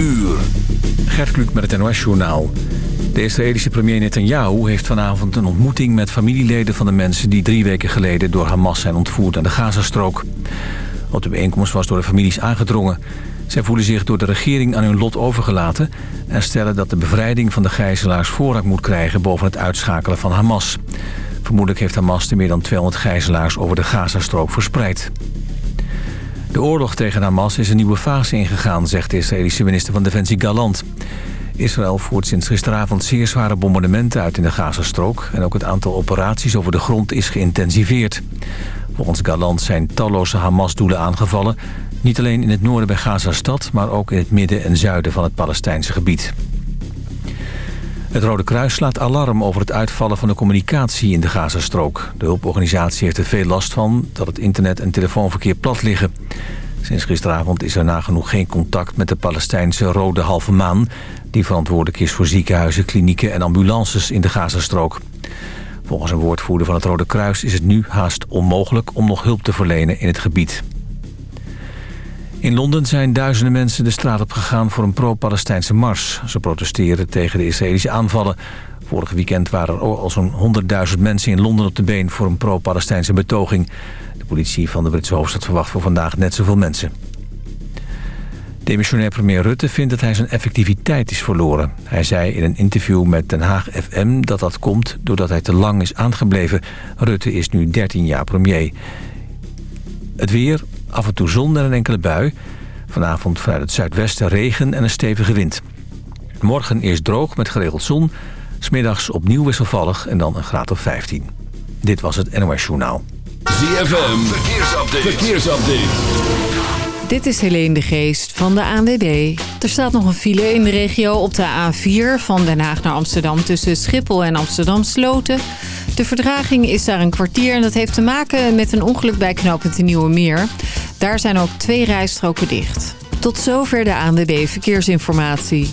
uur. Gert Kluk met het NOS-journaal. De Israëlische premier Netanyahu heeft vanavond een ontmoeting met familieleden van de mensen... die drie weken geleden door Hamas zijn ontvoerd aan de Gazastrook. Op de bijeenkomst was door de families aangedrongen. Zij voelen zich door de regering aan hun lot overgelaten... en stellen dat de bevrijding van de gijzelaars voorrang moet krijgen... boven het uitschakelen van Hamas. Vermoedelijk heeft Hamas de meer dan 200 gijzelaars over de Gazastrook verspreid. De oorlog tegen Hamas is een nieuwe fase ingegaan, zegt de Israëlische minister van Defensie Galant. Israël voert sinds gisteravond zeer zware bombardementen uit in de Gazastrook... en ook het aantal operaties over de grond is geïntensiveerd. Volgens Galant zijn talloze Hamas-doelen aangevallen... niet alleen in het noorden bij Gazastad... maar ook in het midden en zuiden van het Palestijnse gebied. Het Rode Kruis slaat alarm over het uitvallen van de communicatie in de Gazastrook. De hulporganisatie heeft er veel last van dat het internet- en telefoonverkeer plat liggen. Sinds gisteravond is er nagenoeg geen contact met de Palestijnse Rode Halve Maan... die verantwoordelijk is voor ziekenhuizen, klinieken en ambulances in de Gazastrook. Volgens een woordvoerder van het Rode Kruis is het nu haast onmogelijk om nog hulp te verlenen in het gebied. In Londen zijn duizenden mensen de straat op gegaan voor een pro-Palestijnse mars. Ze protesteren tegen de Israëlische aanvallen. Vorig weekend waren er al zo'n 100.000 mensen in Londen op de been voor een pro-Palestijnse betoging. De politie van de Britse hoofdstad verwacht voor vandaag net zoveel mensen. Demissionair premier Rutte vindt dat hij zijn effectiviteit is verloren. Hij zei in een interview met Den Haag FM dat dat komt doordat hij te lang is aangebleven. Rutte is nu 13 jaar premier. Het weer, af en toe zon en een enkele bui. Vanavond vanuit het zuidwesten regen en een stevige wind. Morgen eerst droog met geregeld zon. Smiddags opnieuw wisselvallig en dan een graad of 15. Dit was het NOS Journaal. ZFM, verkeersupdate. verkeersupdate. Dit is Helene de Geest van de ANWB. Er staat nog een file in de regio op de A4 van Den Haag naar Amsterdam... tussen Schiphol en Amsterdam Sloten. De verdraging is daar een kwartier en dat heeft te maken met een ongeluk bij knooppunt de Nieuwe Meer. Daar zijn ook twee rijstroken dicht. Tot zover de ANWB Verkeersinformatie.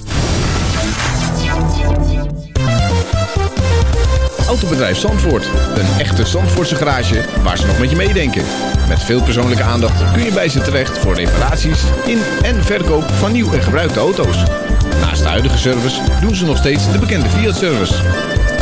Autobedrijf Zandvoort. Een echte Zandvoortse garage waar ze nog met je meedenken. Met veel persoonlijke aandacht kun je bij ze terecht voor reparaties in en verkoop van nieuw en gebruikte auto's. Naast de huidige service doen ze nog steeds de bekende Fiat-service.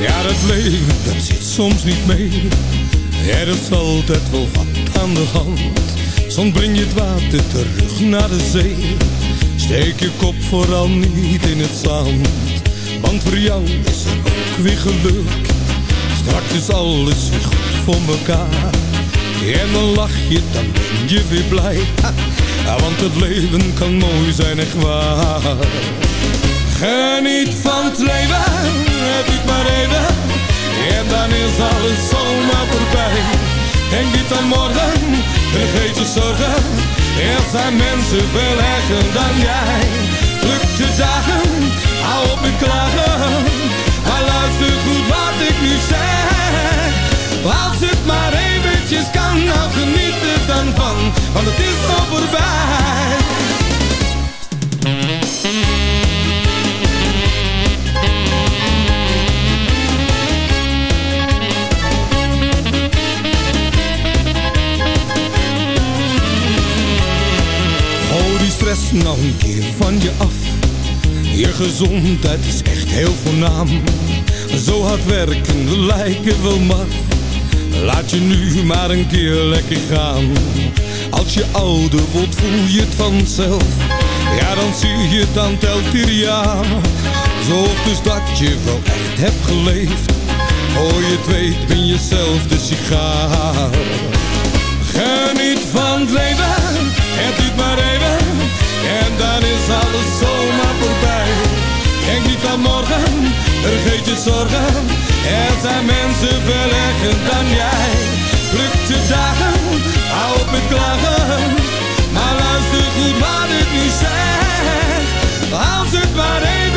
Ja, dat leven, dat zit soms niet mee. Er is altijd wel wat aan de hand. Soms breng je het water terug naar de zee. Steek je kop vooral niet in het zand. Want voor jou is er ook weer geluk. Straks is alles weer goed voor elkaar. En dan lach je, dan ben je weer blij. Ja, want het leven kan mooi zijn, echt waar. Geniet van het leven, het duurt maar even. En dan is alles zomaar voorbij. Denk niet aan morgen, vergeet je zorgen. Er zijn mensen veel erger dan jij. Pluk de dagen, gezondheid is echt heel voornaam. Zo hard werken lijken wel maf. Laat je nu maar een keer lekker gaan. Als je ouder wordt voel je het vanzelf. Ja dan zie je het aan telt ieder. Zorg dus dat je wel echt hebt geleefd. Voor je het weet ben je zelf de sigaar. Geniet van het leven, het duurt maar even. En dan is alles zomaar voorbij. Denk niet aan morgen, vergeet je zorgen. Er zijn mensen veel erger dan jij. Pluk de dagen, hou op met klagen. Maar luister goed wat ik nu zeg. Als het maar even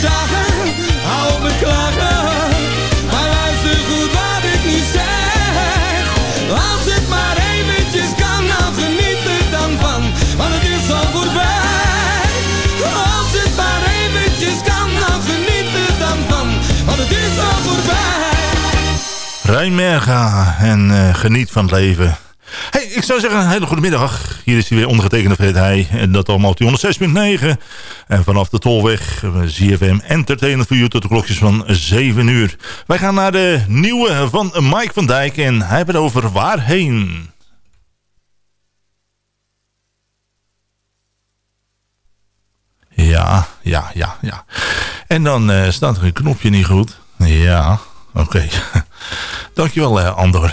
Dagen, hou me klagen. Maar luister goed wat ik nu zeg. Als het maar eventjes kan, nou geniet er dan van. Want het is al voorbij. Als het maar eventjes kan, nou geniet er dan van. Want het is al voorbij. Rijnmerga en uh, geniet van het leven. Zou zeggen, hele goede middag. Hier is hij weer ondergetekende Fred Heij. En dat allemaal op die 106.9. En vanaf de Tolweg, ZFM Entertainment voor tot de klokjes van 7 uur. Wij gaan naar de nieuwe van Mike van Dijk. En hij heeft over waarheen. Ja, ja, ja, ja. En dan uh, staat er een knopje niet goed. Ja, oké. Dankjewel, uh, Andor.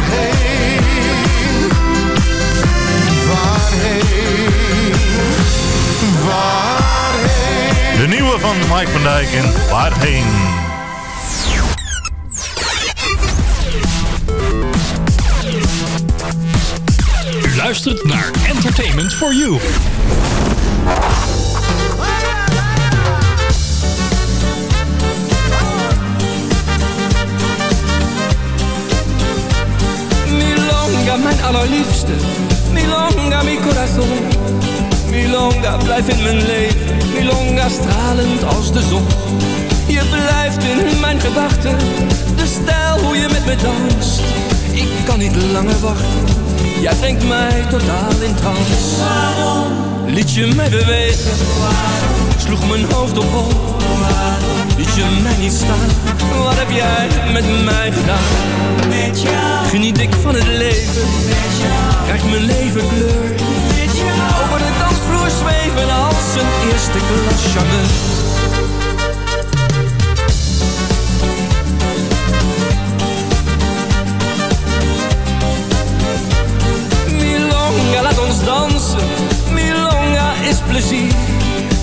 De nieuwe van Mike van Dijk en Waarheen. U luistert naar Entertainment for You. Milonga, mijn allerliefste. Milonga, mi corazon stijl hoe je met me danst Ik kan niet langer wachten Jij brengt mij totaal in trance. Waarom? Liet je mij bewegen? Waarom? Sloeg mijn hoofd op hol. Waarom? Liet je mij niet staan? Wat heb jij met mij gedaan? Met jou. Geniet ik van het leven? Met jou. Mijn leven kleur? Met jou. De dansvloer zweven als een eerste klas charmeur. dansen. Milonga is plezier.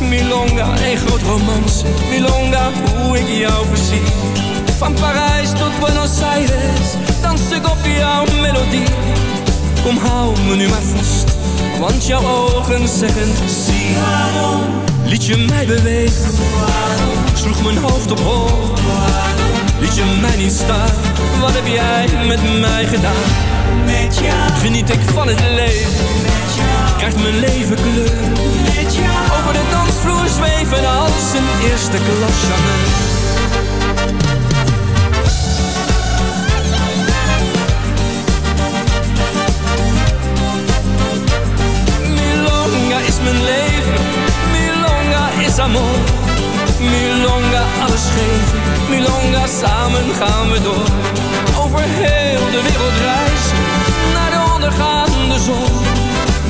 Milonga, een groot romance. Milonga, hoe ik jou verzie. Van Parijs tot Buenos Aires, dans ik op jouw melodie. Kom, hou me nu maar vast, want jouw ogen zeggen. Waarom? Liet je mij bewegen? Sloeg mijn hoofd op hol? Liet je mij niet staan? Wat heb jij met mij gedaan? Met jou geniet ik van het leven krijgt mijn leven kleur. Met jou. Over de dansvloer zweven als een eerste klas amor. Milonga alles geven, Milonga samen gaan we door. Over heel de wereld reizen, naar de ondergaande zon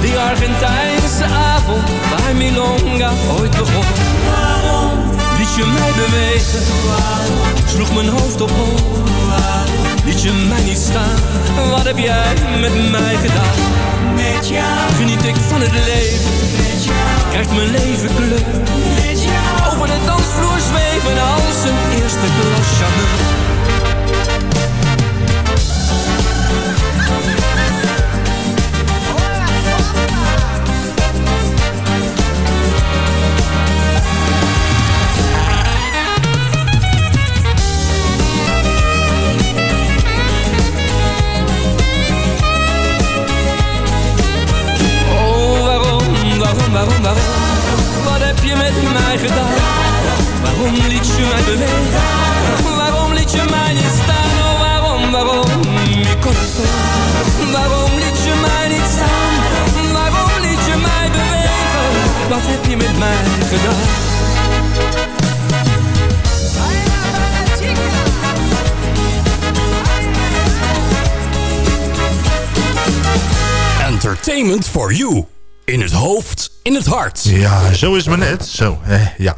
die Argentijnse avond waar Milonga ooit begon. Waarom? Liet je mij bewegen? Waarom? Sloeg mijn hoofd op hol? Liet je mij niet staan? Wat heb jij met mij gedaan? Met jou geniet ik van het leven. Met jou krijgt mijn leven kleur. Over de dansvloer zweven als een eerste klas charmeur. waarom, waarom? Met mij gedaan? Waarom liet je mij bewegen? Waarom liet je mij niet staan? Oh, waarom, waarom? Mi corazón. Waarom liet je mij niet staan? Waarom liet je mij bewegen? Wat heb je met mij gedaan? Entertainment for you. In het hoofd, in het hart. Ja, zo is het maar net. Zo, eh, ja.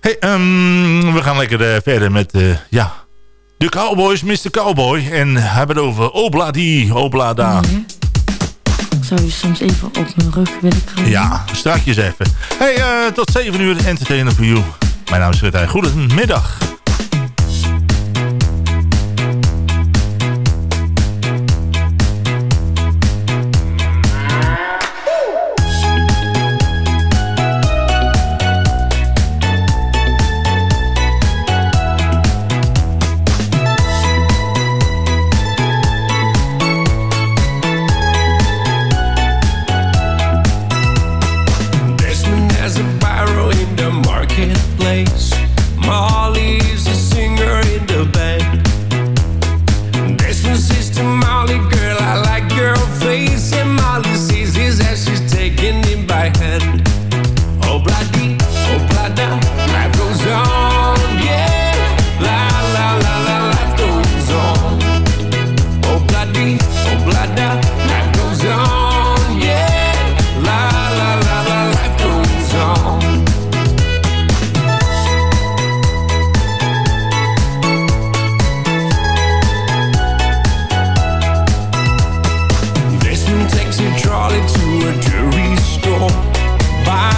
Hey, um, we gaan lekker uh, verder met, uh, ja, de Cowboys, Mr. Cowboy. En hebben het over Obladi, Oblada. Nee. Ik zou je soms even op mijn rug willen krijgen. Ja, strakjes even. Hey, uh, tot 7 uur entertainer voor you. Mijn naam is Fred Goedemiddag.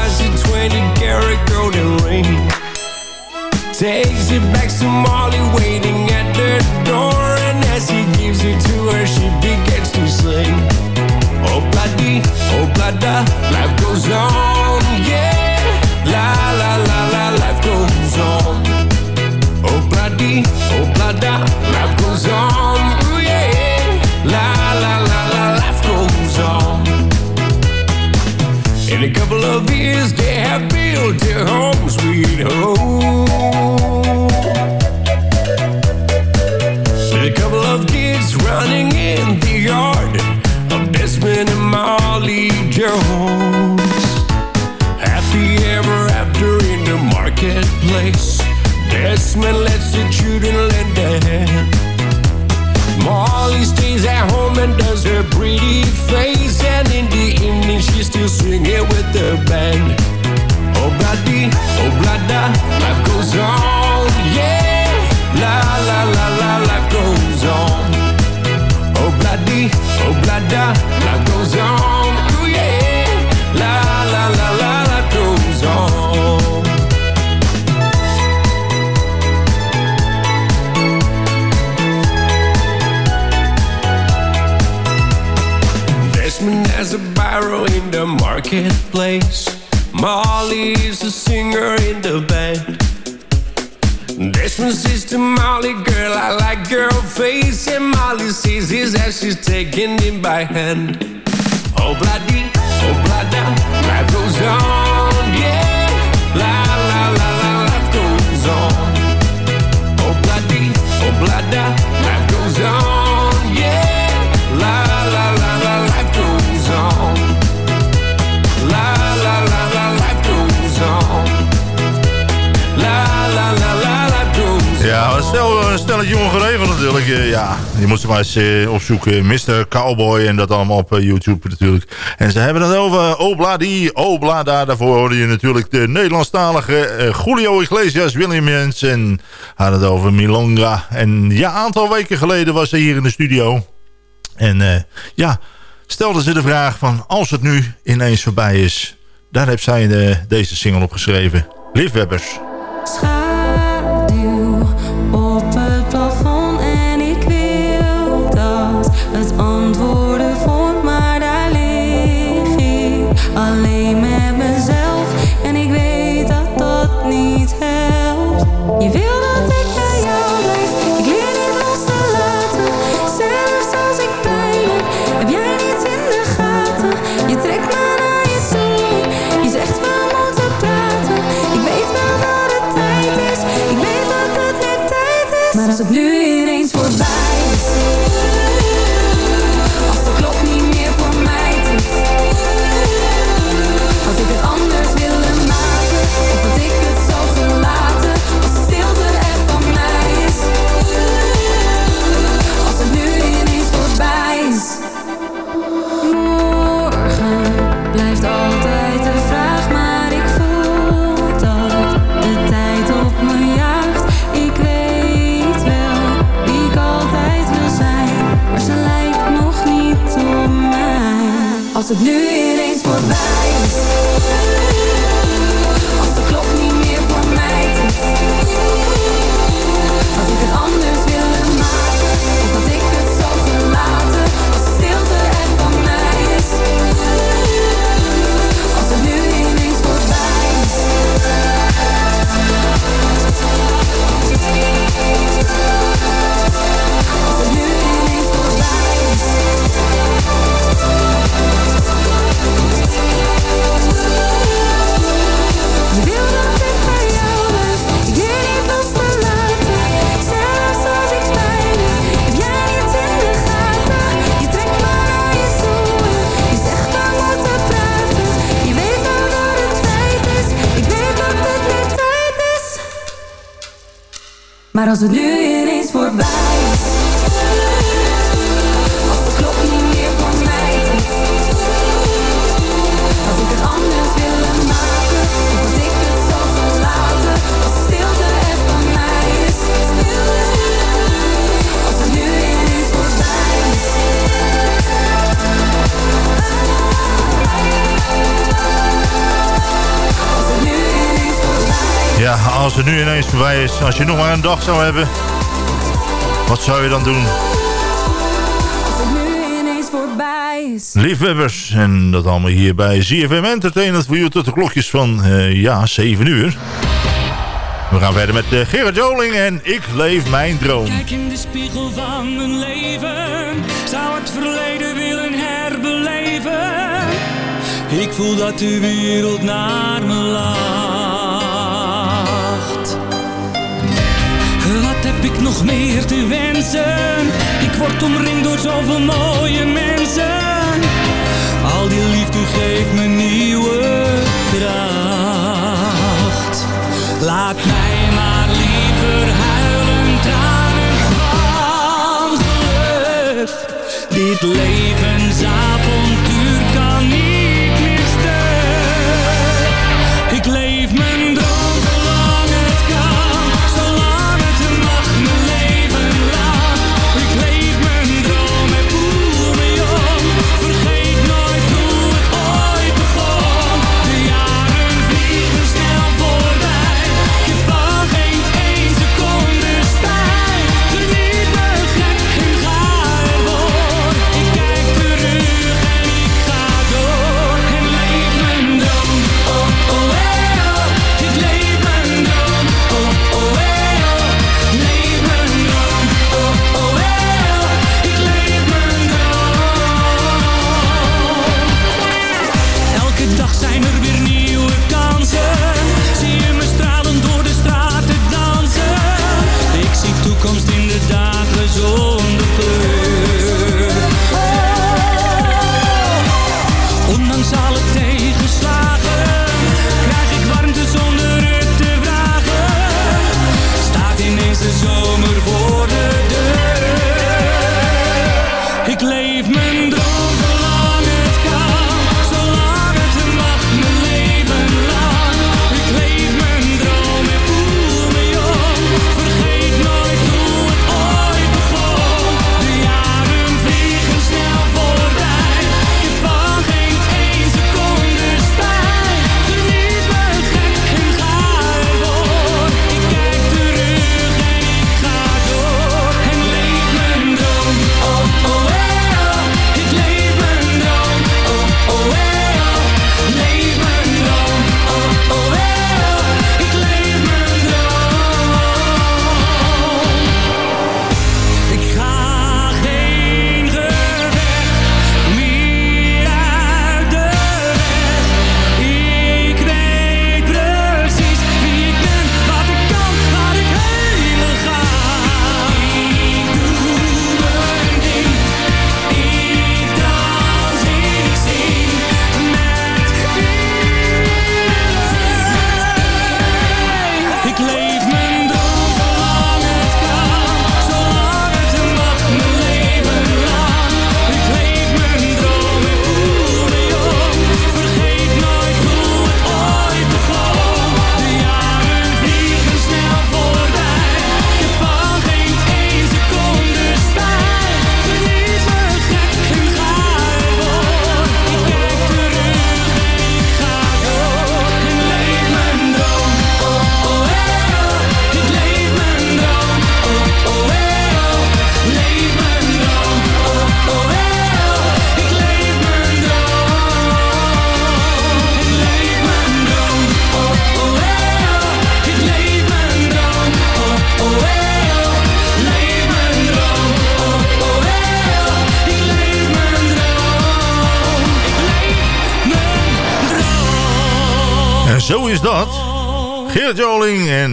eyes a 20 karat golden ring. Takes it back to Molly waiting at the door And as he gives it to her she begins to sing. Oh, bloody, oh, blada, life goes on. home, sweet home. With a couple of kids running in the yard of Desmond and Molly Jones. Happy ever after in the marketplace. Desmond lets the children lend a hand. Molly stays at home and does her pretty face, and in the evening she's still singing with the band. Marketplace. Molly's a singer in the band. Says to Molly, girl, I like your face. And Molly sees his as she's taking him by hand. Oh, bloody, oh, blada, life goes on, yeah. La, la, la, la, life goes on. Oh, bloody, oh, blada, life goes on, stel, een stelletje ongeregeld natuurlijk. Eh, ja, je moet ze maar eens eh, opzoeken. Mr. Cowboy en dat allemaal op eh, YouTube natuurlijk. En ze hebben het over Obladi, Oblada. Daarvoor hoorde je natuurlijk de Nederlandstalige eh, Julio Iglesias, William Jensen. Had het over Milonga. En ja, een aantal weken geleden was ze hier in de studio. En eh, ja, stelde ze de vraag van als het nu ineens voorbij is. Daar heeft zij de, deze single op geschreven. Liefhebbers. Het nu ineens voorbij voorbij is. Als je nog maar een dag zou hebben. Wat zou je dan doen? Liefhebbers. En dat allemaal hier bij ZFM Entertainment voor u tot de klokjes van, eh, ja, 7 uur. We gaan verder met eh, Gerard Joling en Ik leef mijn droom. Kijk in de spiegel van mijn leven. Zou het verleden willen herbeleven. Ik voel dat de wereld naar me lacht. heb ik nog meer te wensen? Ik word omringd door zoveel mooie mensen. Al die liefde geeft me nieuwe kracht. Laat mij maar liever huilen, tranen van. Dit leven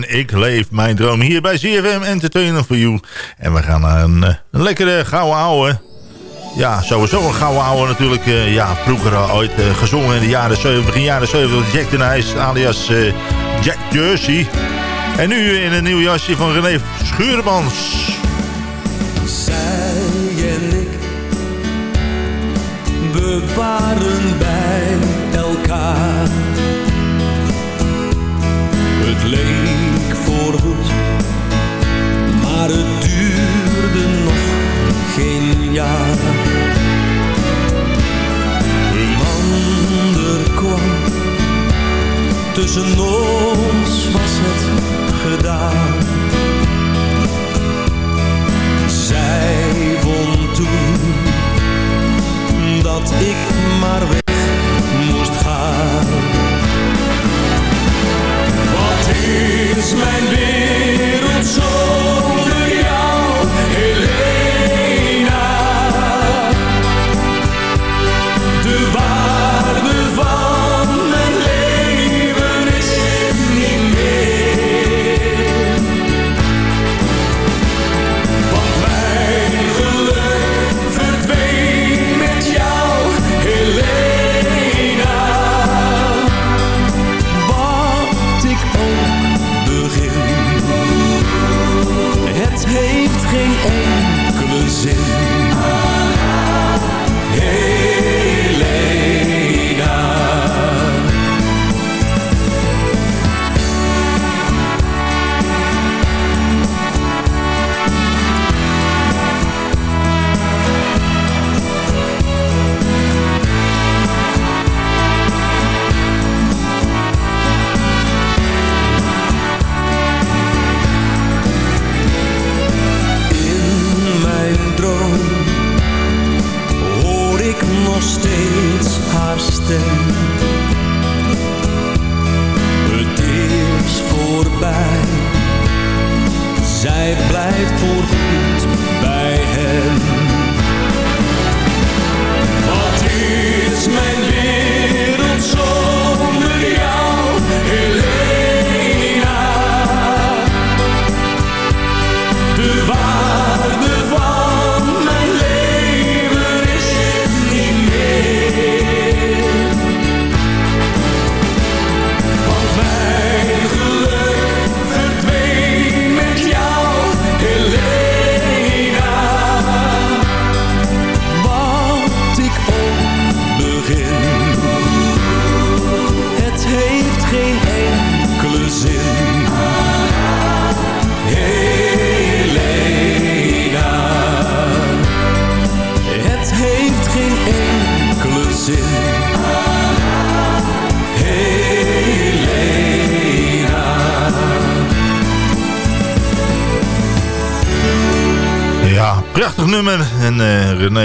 ik leef mijn droom hier bij ZFM Entertainment for You. En we gaan naar een, eh, een lekkere gouden ouwe. Ja, sowieso een gouden ouwe natuurlijk. Eh, ja, vroeger ooit eh, gezongen in de jaren 70, begin jaren 70. Jack de alias Jack Jersey. En nu in een nieuw jasje van René Schuurmans. Zij en ik bewaren bij elkaar het leven jaar. Een ander kwam, tussen ons was het gedaan. Zij won toen, dat ik maar weg moest gaan. Wat is mijn weer?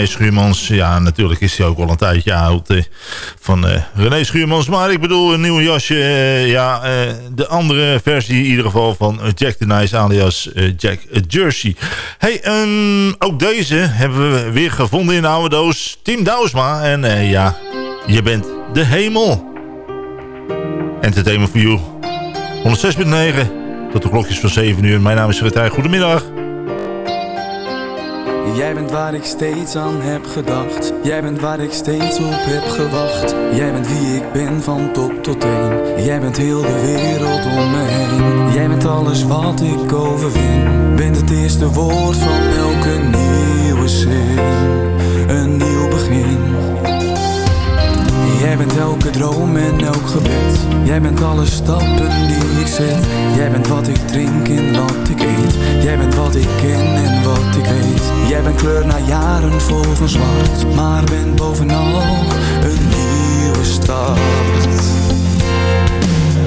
Schuurmans, ja, natuurlijk is hij ook al een tijdje oud eh, van eh, René Schuurmans. Maar ik bedoel, een nieuw jasje. eh, ja, eh, de andere versie in ieder geval van Jack the Nice alias Jack Jersey. Hey, ook deze hebben we weer gevonden in de oude doos. Team Douwsma. En ja, je bent de hemel. Entertainment for You. 106.9. Tot de klokjes van 7 uur. Mijn naam is Fred Heij. Goedemiddag. Jij bent waar ik steeds aan heb gedacht. Jij bent waar ik steeds op heb gewacht. Jij bent wie ik ben van top tot teen. Jij bent heel de wereld om me heen. Jij bent alles wat ik overwin. Bent het eerste woord van elke nieuwe zin. Jij bent elke droom en elk gebed. Jij bent alle stappen die ik zet. Jij bent wat ik drink en wat ik eet. Jij bent wat ik ken en wat ik weet. Jij bent kleur na jaren vol van zwart. Maar bent bovenal een nieuwe start.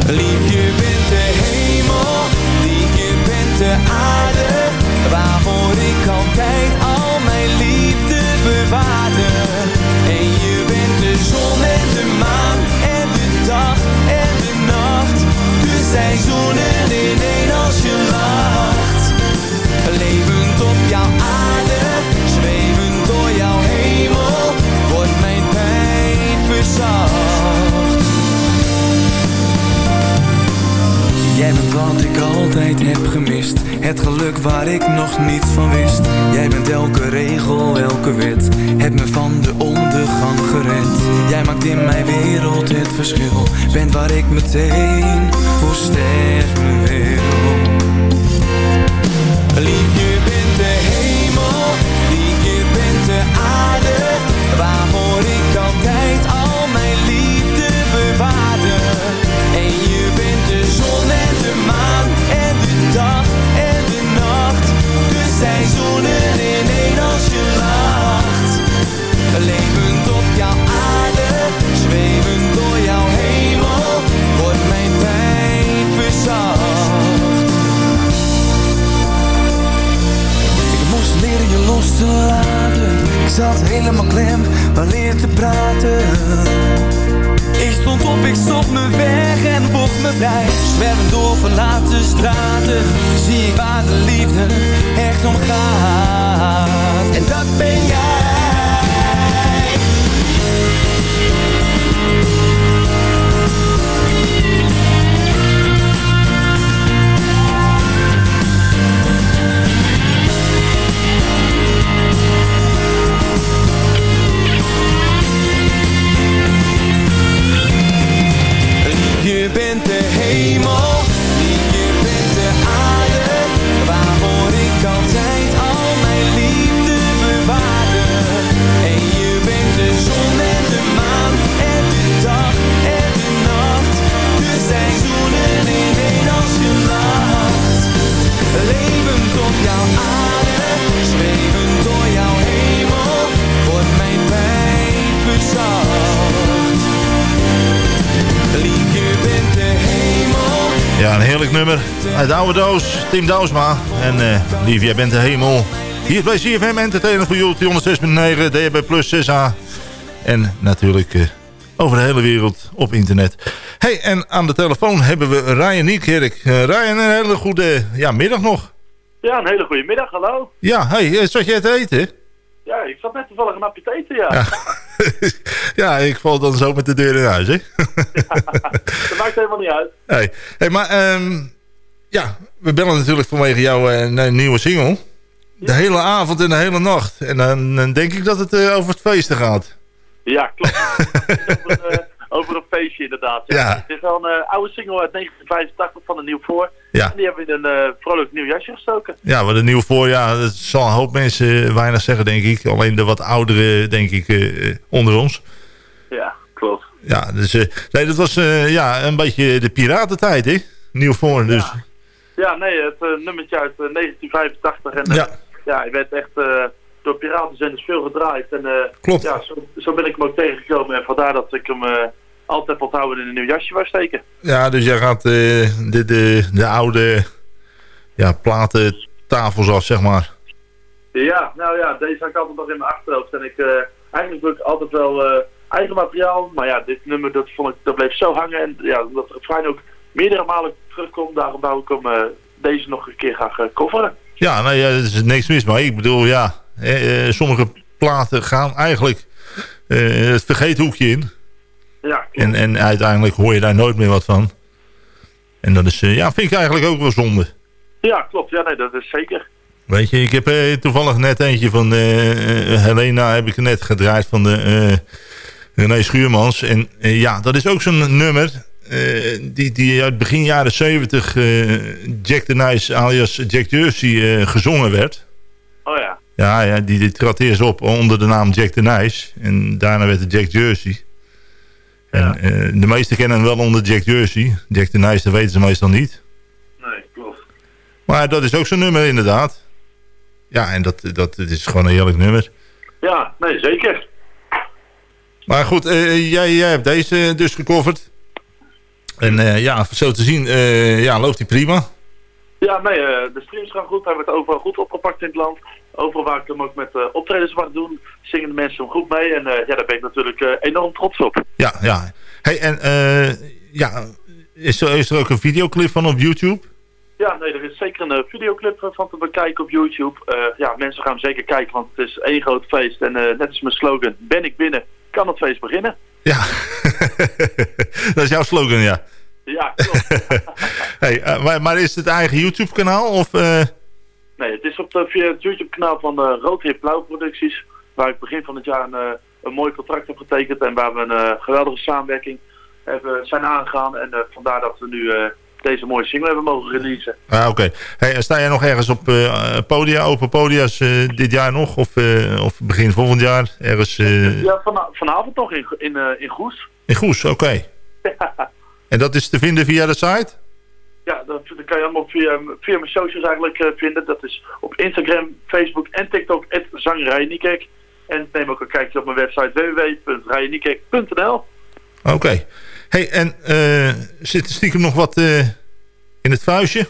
Lief, je bent de hemel. Lief, je bent de aarde. Waarvoor ik altijd al mijn liefde bewaarde. Seizoenen in één als je lacht. Jij bent wat ik altijd heb gemist. Het geluk waar ik nog niets van wist. Jij bent elke regel, elke wet. Heb me van de ondergang gered. Jij maakt in mijn wereld het verschil. Bent waar ik meteen voor sterven wil helemaal oude doos, Tim Douwsma. En eh lief, jij bent de hemel. Hier bij CFM Entertainer voor jullie 106.9, DHB Plus 6A. En natuurlijk eh, over de hele wereld op internet. hey, en aan de telefoon hebben we Ryan Niekerk. Eh Ryan, een hele goede ja, middag nog. Ja, een hele goede middag, hallo. Ja, hey, zat jij te eten? Ja, ik zat net toevallig een hapje te eten, ja. Ja. ja, ik val dan zo met de deur in huis, hè? Dat maakt helemaal niet uit. Hey, hey maar ehm, ja, we bellen natuurlijk vanwege jouw eh, n- nieuwe single. De hele avond en de hele nacht. En dan, dan denk ik dat het eh, over het feesten gaat. Ja, klopt. over, eh, over een feestje inderdaad. Ja. Ja. Het is wel een eh, oude single uit 1985 van de Nieuw Voor. Ja. En die hebben we in een eh, vrolijk nieuw jasje gestoken. Ja, wat een nieuw voorjaar. Dat zal een hoop mensen weinig zeggen, denk ik. Alleen de wat ouderen, denk ik, eh, eh, onder ons. Ja, klopt. Ja, dus eh, nee, dat was eh, ja, een beetje de piratentijd, hè? Nieuw voor, dus... Ja, nee, het eh, nummertje uit eh, 1985. En, eh, Ja. ja, hij werd echt eh, door piratenzenders veel gedraaid. En, eh, Klopt. Ja, zo, zo ben ik hem ook tegengekomen. En vandaar dat ik hem eh, altijd onthouden in een nieuw jasje wou steken. Ja, dus jij gaat eh, de, de, de oude ja, platentafels af, zeg maar. Ja, nou ja, deze had ik altijd nog in mijn achterhoofd. En ik, eh, eigenlijk wil ik altijd wel eh, eigen materiaal. Maar ja, dit nummer, dat, vond ik, dat bleef zo hangen. En ja, het refrein ook meerdere malen terugkomt, daarom wou ik hem eh, deze nog een keer graag uh, coveren. Ja, nou ja, er is niks mis mee. Ik bedoel, ja, eh, eh, sommige platen gaan eigenlijk eh, het vergeethoekje in. Ja, En, en uiteindelijk hoor je daar nooit meer wat van. En dat is, eh, ja, vind ik eigenlijk ook wel zonde. ja klopt. Ja, nee, dat is zeker. Weet je, ik heb eh, toevallig net eentje van eh, eh, Helena heb ik net gedraaid van de eh René Schuurmans. En eh, ja, dat is ook zo'n nummer eh, die, die uit begin jaren 70 eh, Jack the Nice alias Jack Jersey eh, gezongen werd. Oh ja. Ja, ja die, die trad eerst op onder de naam Jack the Nice. En daarna werd het Jack Jersey. En eh, de meesten kennen hem wel onder Jack Jersey. Jack the Nice, dat weten ze meestal niet. Nee, klopt. Maar dat is ook zo'n nummer inderdaad. Ja, en dat, dat, dat is gewoon een heerlijk nummer. Ja, nee, zeker. Maar goed, eh, jij, jij hebt deze dus gecoverd. En eh, ja, zo te zien, eh, ja, loopt hij prima. Ja, nee, eh, de streams gaan goed. Hij wordt overal goed opgepakt in het land. Overal waar ik hem ook met optredens mag doen, zingen de mensen hem goed mee. En ja, daar ben ik natuurlijk enorm trots op. Ja, ja. Hey, en ja, is er, is er ook een videoclip van op YouTube? Ja, nee, er is zeker een videoclip van te bekijken op YouTube. Ja, mensen gaan hem zeker kijken, want het is één groot feest. En net als mijn slogan, ben ik binnen, kan het feest beginnen. Ja, dat is jouw slogan, ja. Ja, klopt. hey, eh, maar, maar is het eigen YouTube-kanaal? Of, eh, nee, het is op de, via het YouTube-kanaal van uh, Roodhip Blauw Producties. Waar ik begin van het jaar een, eh, een mooi contract heb getekend. En waar we een eh, geweldige samenwerking hebben, zijn aangegaan. En eh, vandaar dat we nu eh, deze mooie single hebben mogen releasen. Ah, oké. Hey, sta jij nog ergens op eh, podia, open podia's eh, dit jaar nog? Of, eh, of begin volgend jaar? Ergens eh, Ja, van, vanavond nog in, in, eh, in Goes. In Goes? Oké. En dat is te vinden via de site? Ja, dat, dat kan je allemaal via, via mijn socials eigenlijk eh, vinden. Dat is op Instagram, Facebook en TikTok, het Zangrijniekek. En neem ook een kijkje op mijn website www.rijniekek.nl. Oké. Hey, en eh, zit er stiekem nog wat eh, in het vuistje?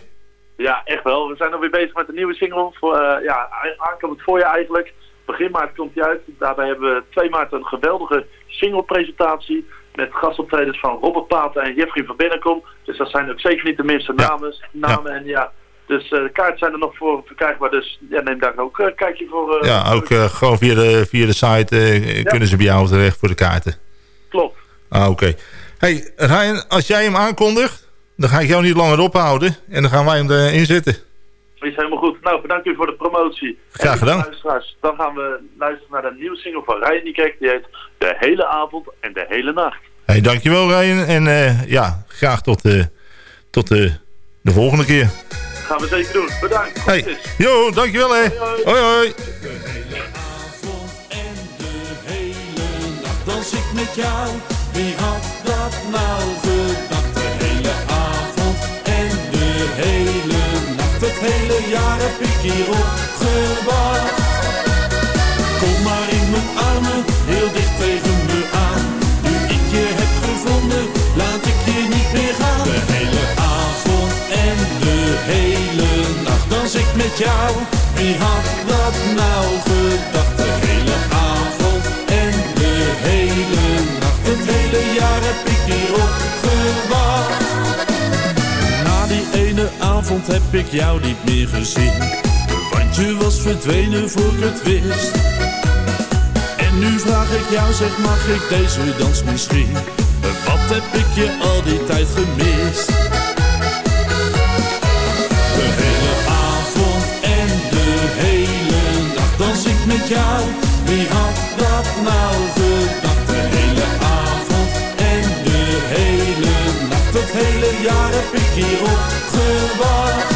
Ja, echt wel. We zijn alweer bezig met een nieuwe single. Voor, eh, ja, aankomend voorjaar eigenlijk. Begin maart komt die uit. Daarbij hebben we 2 maart een geweldige singlepresentatie. Met gastoptredens van Robert Paten en Jeffrey van Bennekom. Dus dat zijn ook zeker niet de minste namen. namen En ja, dus eh, de kaarten zijn er nog voor verkrijgbaar. Dus ja, neem daar ook een kijkje voor. eh, ja, ook eh, gewoon via de, via de site eh, kunnen ze bij jou terecht voor de kaarten. Klopt. Ah, oké. Hey, Ryan, als jij hem aankondigt, dan ga ik jou niet langer ophouden. En dan gaan wij hem erin zetten. Is helemaal goed. Nou, bedankt u voor de promotie. Graag En gedaan. luisteraars, Dan gaan we luisteren naar de nieuwe single van Ryan Niekerk. Die heet De Hele Avond en De Hele Nacht. Hey, dankjewel Ryan. En eh, ja, graag tot, eh, tot eh, de volgende keer. Gaan we zeker doen. Bedankt. Goed Hey, is. yo, dankjewel hè. Hoi hoi. dans ik met jou. Wie had dat nou gedacht? De hele avond Het hele jaar heb ik hierop gewacht. Kom maar in mijn armen, heel dicht tegen me aan. Nu ik je heb gevonden, laat ik je niet meer gaan. De hele avond en de hele nacht dans ik met jou. Wie had dat nou gedacht? De hele avond en de hele nacht. Het hele jaar heb ik hierop avond heb ik jou niet meer gezien. Want je was verdwenen voor ik het wist. En nu vraag ik jou, zeg mag ik deze dans misschien? Wat heb ik je al die tijd gemist? De hele avond en de hele nacht dans ik met jou. Wie had dat nou gedacht? Hele jaar heb ik hierop gewacht.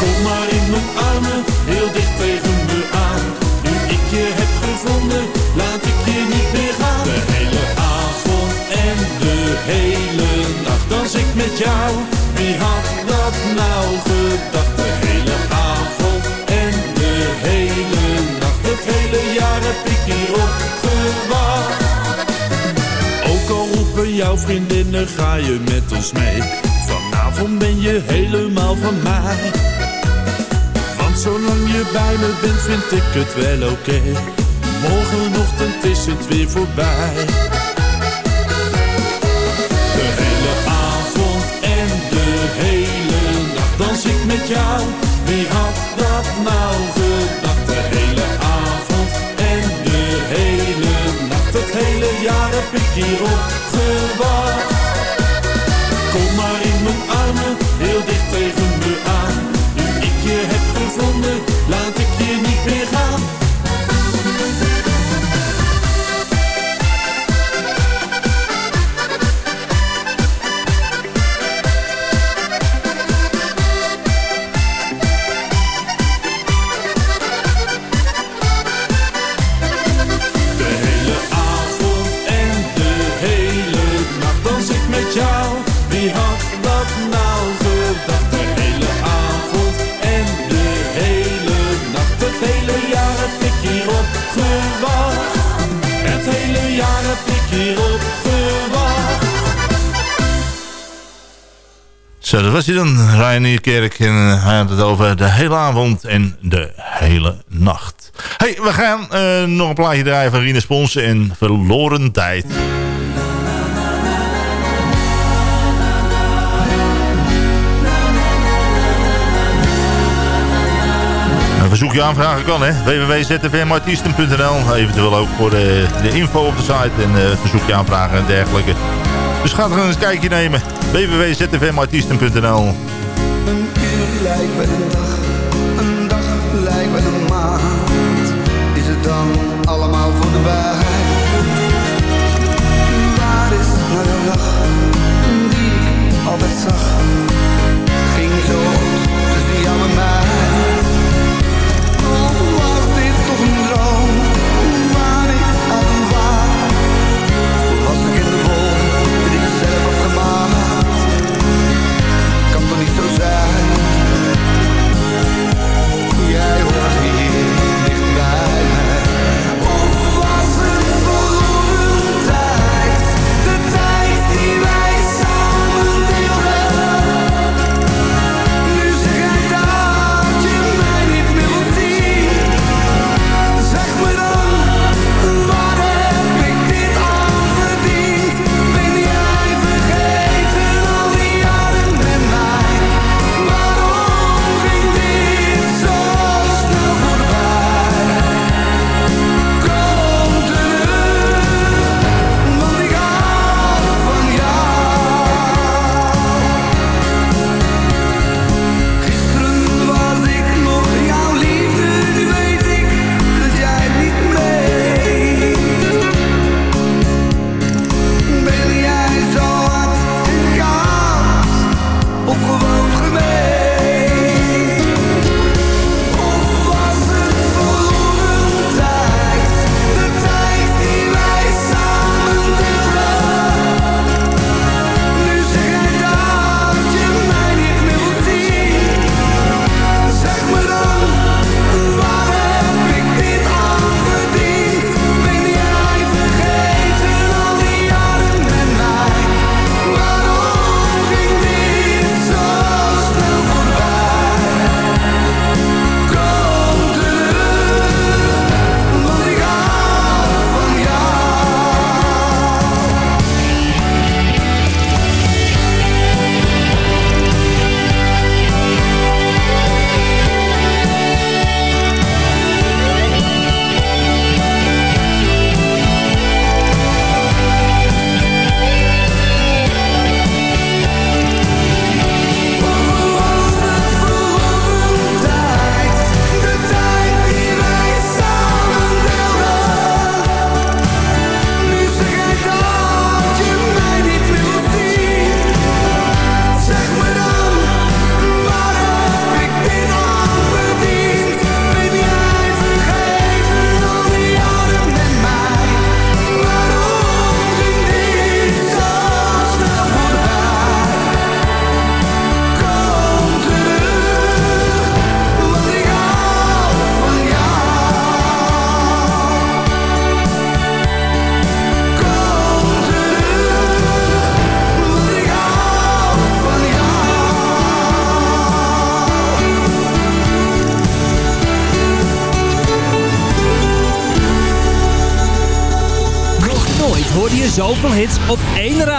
Kom maar in mijn armen, heel dicht tegen me aan. Nu ik je heb gevonden, laat ik je niet meer gaan. De hele avond en de hele nacht dans ik met jou. Wie had dat nou gedacht? Vriendinnen, ga je met ons mee. Vanavond ben je helemaal van mij. Want Zolang je bij me bent vind ik het wel oké Morgenochtend is het weer voorbij De hele avond en de hele nacht dans ik met jou Wie had dat nou heb ik hierop gewacht Kom maar in mijn armen, heel dicht tegen Zo, dat was hij dan, Ryan Kerk. En eh, hij had het over de hele avond en de hele nacht. hey, we gaan eh, nog een plaatje draaien van Rine Spons en Verloren Tijd. Een verzoekje aanvragen kan, hè? www.zfmartiesten.nl Eventueel ook voor de, de info op de site en uh, verzoekje aanvragen en dergelijke. Dus ga er eens een kijkje nemen. www.zfmartiesten.nl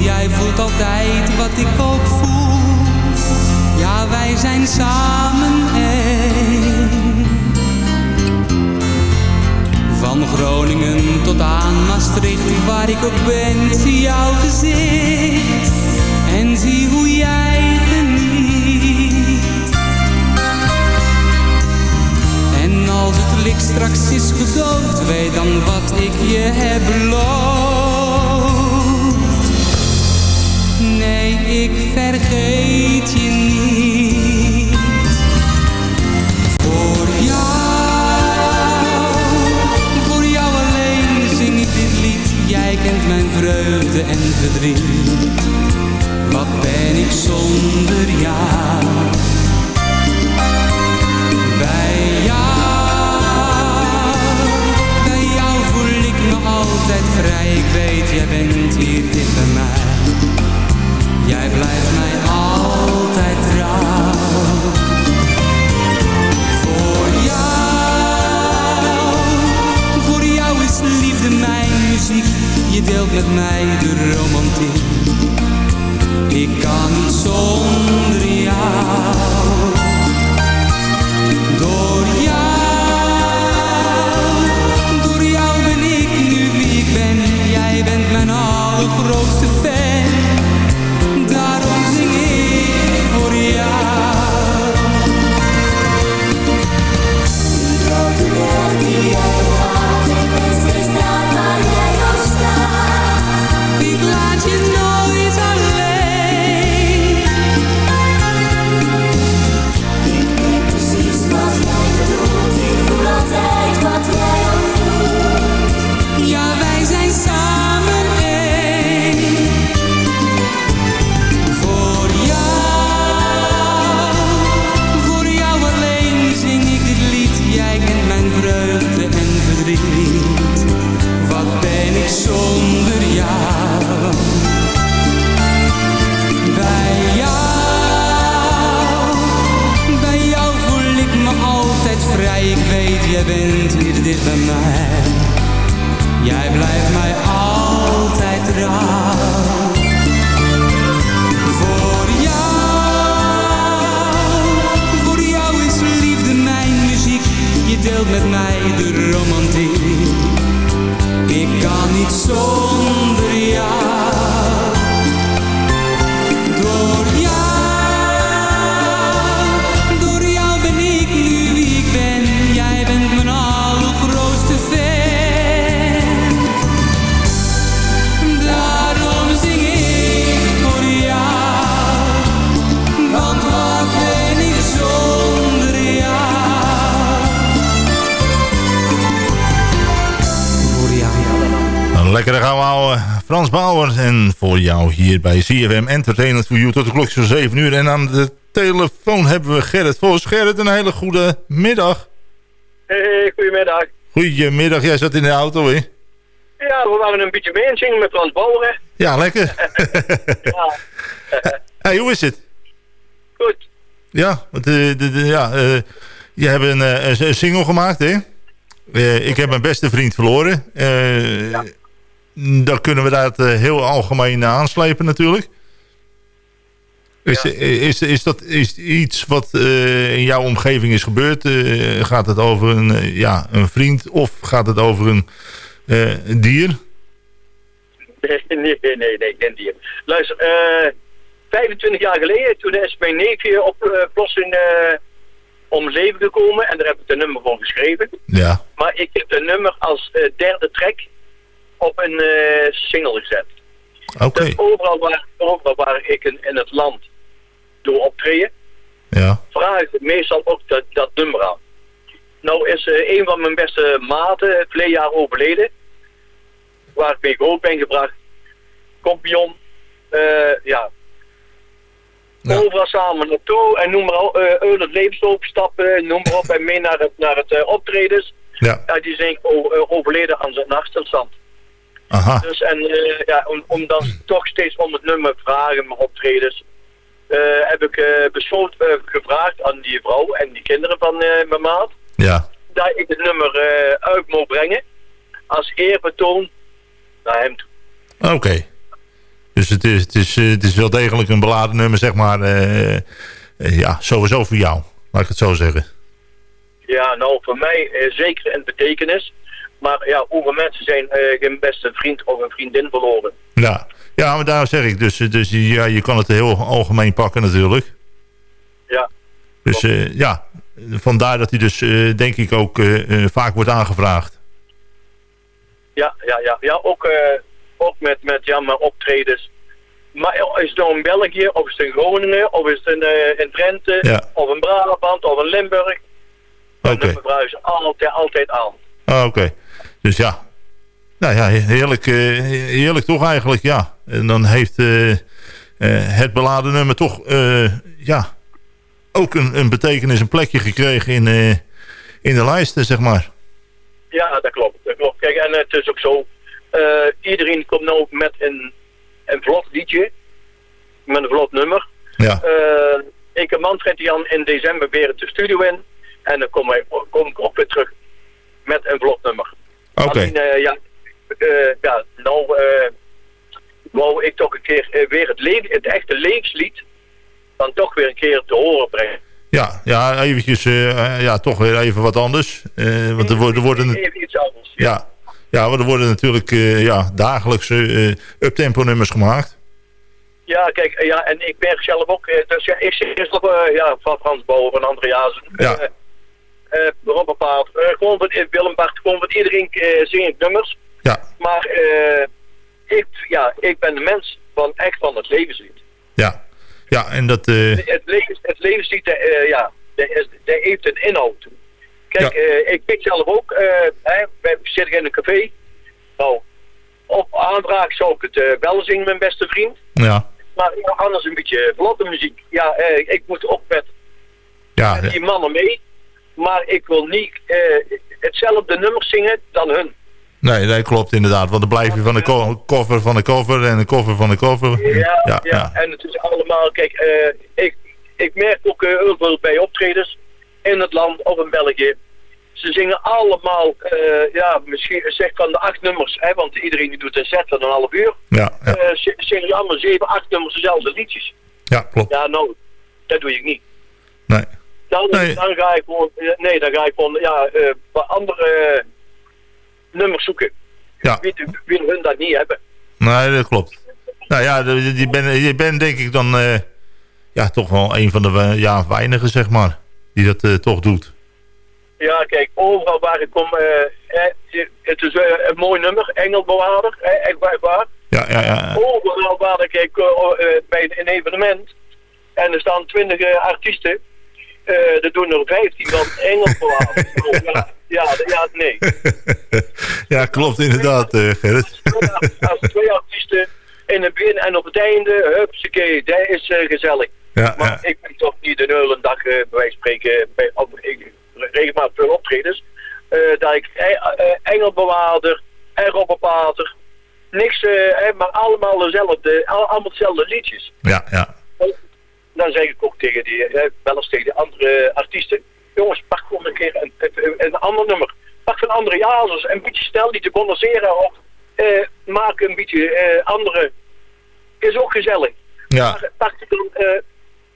Jij voelt altijd wat ik ook voel. Ja, wij zijn samen één. Van Groningen tot aan Maastricht, waar ik ook ben, hier bij CFM Entertainment voor You tot de klok van 7 uur. En aan de telefoon hebben we Gerrit Vos. Gerrit, een hele goede middag. Hey, goedemiddag. Goedemiddag, jij zat in de auto, hè? Ja, we waren een beetje mee met Frans hè. Ja, lekker. Ja, hey, hoe is het? goed. Ja, want, eh, de, de, ja eh, je hebt een, eh, een, single gemaakt, hè? Ik heb mijn beste vriend verloren. Eh Dan kunnen we dat eh, heel algemeen aanslepen natuurlijk. Is, is, is dat is iets wat eh, in jouw omgeving is gebeurd? Eh, gaat het over een, eh, ja, een vriend of gaat het over een, eh, een dier? Nee, nee, nee, nee, denk niet. Luister, eh 25 jaar geleden, toen is mijn neefje op eh, plotsing eh, om het leven gekomen en daar heb ik een nummer van geschreven. Ja. Maar ik heb een nummer als eh, derde track op een eh, single gezet. Oké. Dus overal waar, overal waar ik in, in het land door optreden, Ja. vraag ik meestal ook dat, dat nummer aan. Nou is eh, een van mijn beste maten verleden jaar overleden. Waar ik mee groot ben gebracht. Kompion. eh ja. Overal samen naartoe. En noem maar op. eh uit het levensloop stappen. Noem maar op. En mee naar het, naar het optredens. Ja. die zijn overleden aan zijn hartstilstand. Aha. Dus en eh, ja, om, om dan toch steeds om het nummer vragen, mijn optredens, eh, heb ik eh, besloten, gevraagd aan die vrouw en die kinderen van mijn maat, Ja. dat ik het nummer uit moet brengen als eerbetoon naar hem toe. Oké. Dus het is, het, is, het is wel degelijk een beladen nummer, zeg maar. ja, sowieso voor jou. Laat ik het zo zeggen. Ja, nou voor mij zeker een betekenis. Maar ja, hoeveel mensen zijn eh, geen beste vriend of een vriendin verloren? Ja, ja maar daarom zeg ik. Dus, dus ja, je kan het heel algemeen pakken natuurlijk. Ja. Dus eh, ja, vandaar dat hij dus eh, denk ik ook eh, eh, vaak wordt aangevraagd. Ja, ja, ja. ja ook, eh, ook met, met ja, mijn optredens. Maar is het nou in België, of is het in Groningen, of is het in, eh, in Drenthe, Ja. of in Brabant, of in Limburg? Oké. Dan vragen ze altijd, altijd aan. Ah, Oké. Dus ja. Nou ja, heerlijk, eh, heerlijk toch eigenlijk, ja. En dan heeft eh, eh, het beladen nummer toch, ja, ook een, een betekenis, een plekje gekregen in, in de lijsten, zeg maar. Ja, dat klopt. Dat klopt. Kijk, en het is ook zo, iedereen komt nou met een, een vlot liedje, met een vlot nummer. Ja. Eh, ik en Manfred Jan in december weer de studio in. En dan kom, ik- kom ik ook weer terug met een vlot nummer. Oké. Eh, ja, eh, ja, nou eh, wou ik toch een keer weer het, le- het echte levenslied dan toch weer een keer te horen brengen. Ja, ja eventjes, ja, toch weer even wat anders. Want er worden, er worden, Even iets anders. ja, ja, want er worden natuurlijk eh, ja, dagelijks eh, uptempo nummers gemaakt. Ja, kijk, ja, en ik merk zelf ook, dus ja, ik zit eh, ja, van Frans Bouwer, van André Hazen, Ja. Eh, eh, Robert Paard, eh, gewoon van eh, Willem Bart, gewoon van iedereen zing ik nummers. Ja. Maar eh, ik, ja, ik ben de mens van echt van het levenslied. Ja, ja en dat... eh, Het, levens, het levenslied, eh, ja, dat heeft een inhoud. Kijk, ik weet zelf ook, eh, hè, wij zitten in een café. Nou, op aanvraag zou ik het eh, wel zingen, mijn beste vriend. ja, Maar anders een beetje vlotte muziek. Ja, ik moet ook met ja, die mannen mee. Maar ik wil niet eh, hetzelfde nummer zingen dan hun. nee, nee, klopt inderdaad. Want dan blijf je van de co- cover van de cover en de cover van de cover. Ja, ja, ja. en het is allemaal, kijk, eh, ik, ik merk ook eh, heel veel bij optredens in het land of in België. Ze zingen allemaal, ja, misschien zeg van de acht nummers, hè, want iedereen die doet een set van een half uur. Ja, ja. Ze- zingen ze allemaal zeven, acht nummers dezelfde liedjes. Ja, klopt. Ja, nou, dat doe ik niet. Nee. Dan, Nee. dan ga ik gewoon, eh, nee, dan ga ik gewoon, ja, eh, andere eh, nummers zoeken. Ja. Wie, wie hun dat niet hebben. Nee, dat klopt. Nou ja, je bent je bent denk ik dan ja, toch wel een van de ja, weinigen, zeg maar, die dat toch doet. Ja, kijk, overal waar ik kom, eh, eh, het is een mooi nummer, Engelbewaarder, eh, echt waar, waar. Ja, ja, ja. Overal waar ik kijk, bij een evenement, en er staan twintig artiesten, eh er doen er 15 van Engelbewaarder. Oh, ja, ja, ja, nee. ja, klopt inderdaad, eh, Gerrit. Als twee artiesten in het begin en op het einde, hupsakee, dat is eh, gezellig. Ja, maar ja. ik ben toch niet de hele dag, bij wijze van spreken, bij, op, ik regelmatig veel optredens, dat ik Engelbewaarder en Robert Pater, niks, maar allemaal dezelfde, al- allemaal dezelfde liedjes. Ja, ja. Dan zeg ik ook tegen die, eh, wel eens tegen de andere artiesten, jongens, pak gewoon een keer een, een, een ander nummer. Pak van andere jazers, een beetje snel die te condenseren of eh, maak een beetje eh, andere, is ook gezellig. Ja, Maar pak dan, eh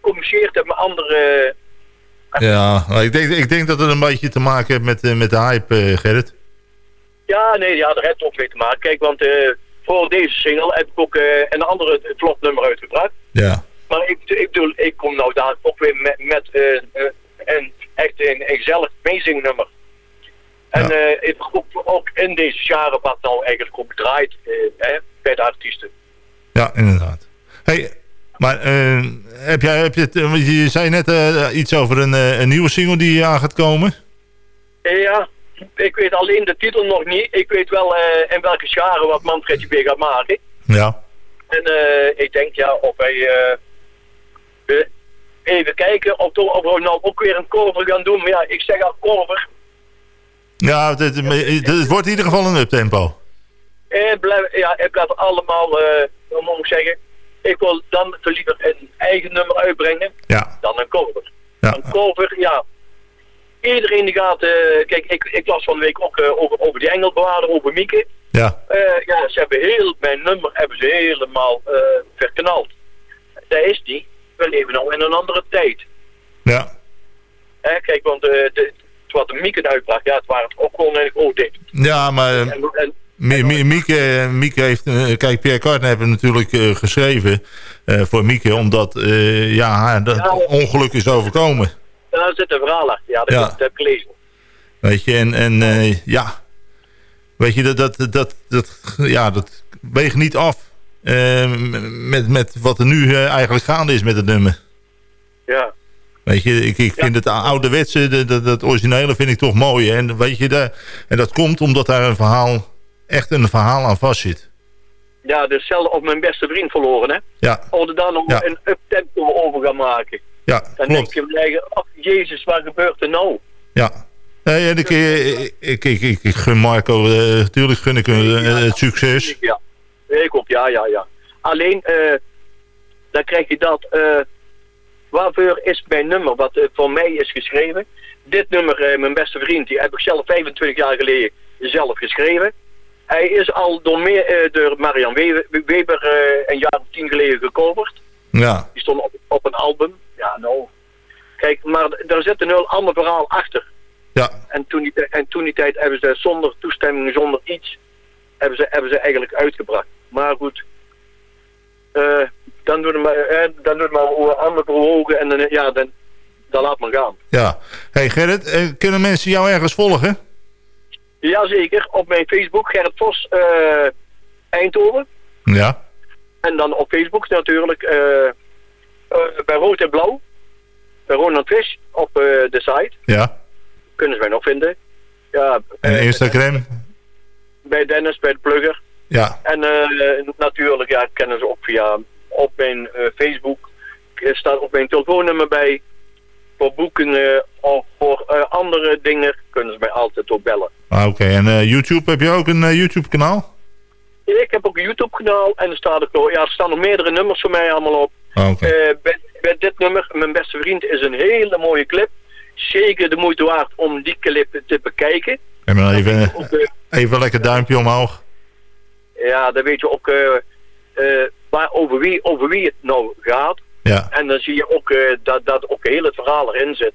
communiceert het met andere... ja. maar ik, denk, ik denk dat het een beetje te maken heeft met, eh, met de hype, eh, Gerrit. Ja, nee, ja, daar heeft het ook mee te maken. Kijk, want eh, voor deze single heb ik ook eh, een andere vlot nummer uitgebracht. Ja. Maar ik, ik bedoel, ik kom nou daar ook weer met, met eh, eh, een echt een, een gezellig meezingnummer. En eh ik heb ook, in deze jaren wat nou eigenlijk ook draait hè, bij de artiesten. Ja, inderdaad. Hey, Maar eh, heb jij, heb je, het, je zei net iets over een, een nieuwe single die aan gaat komen. Ja, ik weet alleen de titel nog niet. Ik weet wel in welke scharen wat Manfredje weer gaat maken. Ja. En ik denk ja, of wij eh, eh, even kijken of, we nou ook weer een cover gaan doen. Maar ja, ik zeg al cover. Ja, het, het, wordt in ieder geval een uptempo. Het blijft, ja, het blijft allemaal, eh hoe moet ik zeggen. Ik wil dan te liever een eigen nummer uitbrengen Ja. dan een cover. Ja. Een cover, ja. Iedereen die gaat, eh, kijk, ik, ik las van de week ook eh, over, over die Engelbewaarder, over Mieke. Ja. Eh, ja, ze hebben heel, mijn nummer hebben ze helemaal eh, verknald. Dat is die. We leven nou in een andere tijd. Ja. Hè, kijk, want eh, de, wat de Mieke uitbracht, ja, het waren ook gewoon een groot dit. Ja, maar... eh, En, Mi- Mieke, Mieke heeft... eh, kijk, Pierre Carter heeft hem natuurlijk eh, geschreven eh, voor Mieke... omdat eh, ja, haar dat ongeluk is overkomen. daar zit een verhaal achter. Ja, dat, Ja. heb ik gelezen. Weet je, en, en eh, ja... Weet je, dat, dat, dat, dat, ja, dat weegt niet af eh, met, met wat er nu eh, eigenlijk gaande is met het nummer. Ja. Weet je, ik, ik vind het ouderwetse, de- de- dat originele vind ik toch mooi. En, weet je, daar, en dat komt omdat daar een verhaal, echt een verhaal aan vast zit. Ja, dus zelf op mijn beste vriend verloren, hè. Ja, er dan nog Ja. een uptempo over gaan maken. ja Dan denk je eigen, ach jezus, wat gebeurt er nou? ja. Nee, en ik, eh, ik, ik, ik, ik, gun Marco, eh, natuurlijk gun ik hem eh, het succes. Ja, ik ja, ja, ja. Alleen, eh dan krijg je dat, eh waarvoor is mijn nummer, wat eh, voor mij is geschreven. Dit nummer, mijn beste vriend, die heb ik zelf 25 jaar geleden zelf geschreven. Hij is al door, meer, door Marian We- Weber een jaar of tien geleden gecoverd. Ja, Die stond op, op een album. Ja, nou. Kijk, maar daar zit een heel ander verhaal achter. Ja. En toen, die, en toen die tijd hebben ze zonder toestemming, zonder iets, hebben ze, hebben ze eigenlijk uitgebracht. Maar goed, eh, dan doen we maar, eh, dan doen we maar oren ander voor ogen en dan, ja, dan, dan laat maar gaan. ja. Hey Gerrit, eh, kunnen mensen jou ergens volgen? Jazeker, op mijn Facebook, Gerrit Vos eh, Eindhoven. Ja. En dan op Facebook natuurlijk bij Rood en Blauw. Bij Ronald Fish op de site. Ja. Kunnen ze mij nog vinden. Ja, En Instagram? bij Dennis, bij de plugger. Ja. En eh, natuurlijk, ja, kennen ze ook via op mijn eh, Facebook. Er staat ook mijn telefoonnummer bij. Voor boeken of voor eh, andere dingen kunnen ze mij altijd ook bellen. Ah, Oké, en eh, YouTube, heb je ook een eh, YouTube kanaal? Ik heb ook een YouTube kanaal en er, staat ook, ja, er staan nog meerdere nummers voor mij allemaal op. Oké. Eh, bij, bij dit nummer, mijn beste vriend, is een hele mooie clip. Zeker de moeite waard om die clip te bekijken. En dan even, eh, even lekker duimpje omhoog. Ja, dan weet je ook eh, eh, waar, over, wie, over wie het nou gaat. Ja. En dan zie je ook eh, dat, dat ook heel het verhaal erin zit.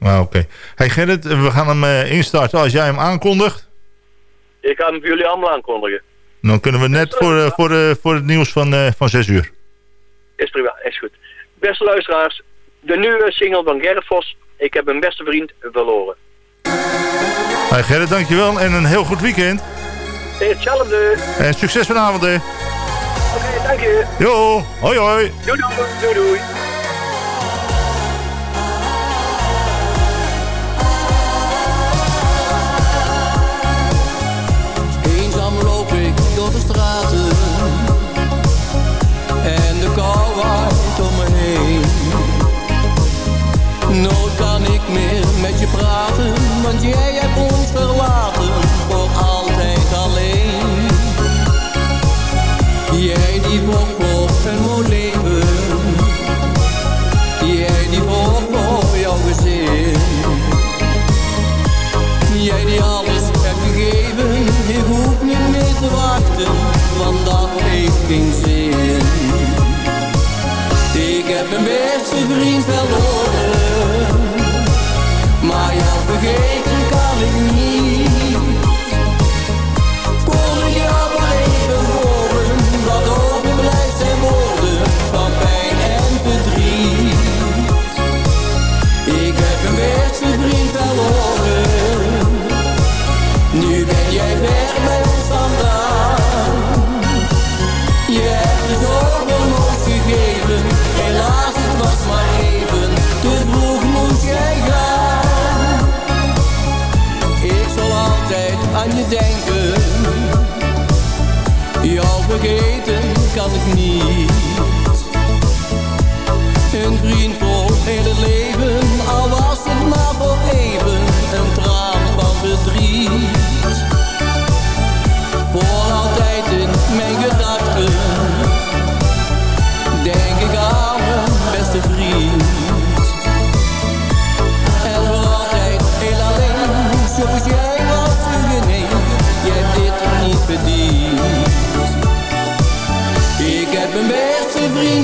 Ah, Oké. Hey Gerrit, we gaan hem instarten. Als jij hem aankondigt, Ik ga hem voor jullie allemaal aankondigen. dan kunnen we net voor, voor, voor het nieuws van, van 6 uur. Is prima, is goed. Beste luisteraars, de nieuwe single van Gerrit Vos. Ik heb mijn beste vriend verloren. Hey Gerrit, dankjewel en een heel goed weekend. Hetzelfde. En succes vanavond, hè. Oké, dank je. Jo, hoi hoi. Doei doei. doei, doei. Eenzaam loop ik door de straten En de kou waait om me heen Nooit kan ik meer met je praten Want jij hebt ons verlaten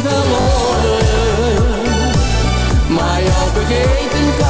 verloren. Maar jou vergeten kan.